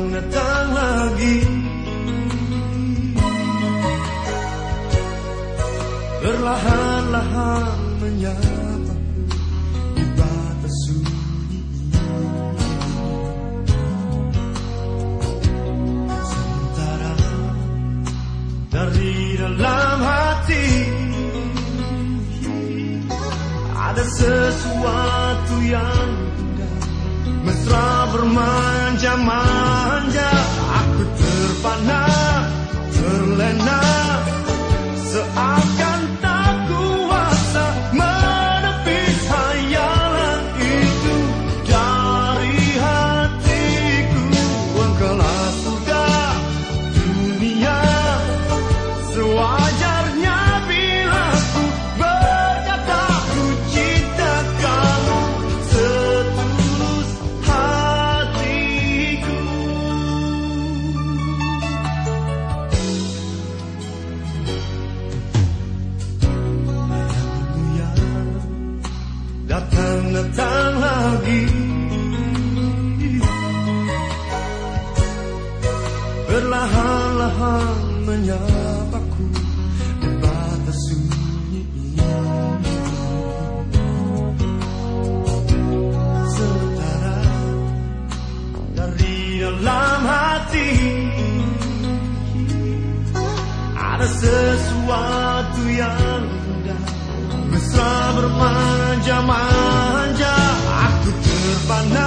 datang-datang lagi. Perlahan-lahan menyapa di batas sunyi Sementara dari dalam hati Ada sesuatu yang indah. Mesra bermanja-manja Datang-datang lagi. Perlahan-lahan menyapaku di batas sunyi ini. Sementara dari dalam hati Ada sesuatu yang indah. Mesra bermanja-manja I'm not.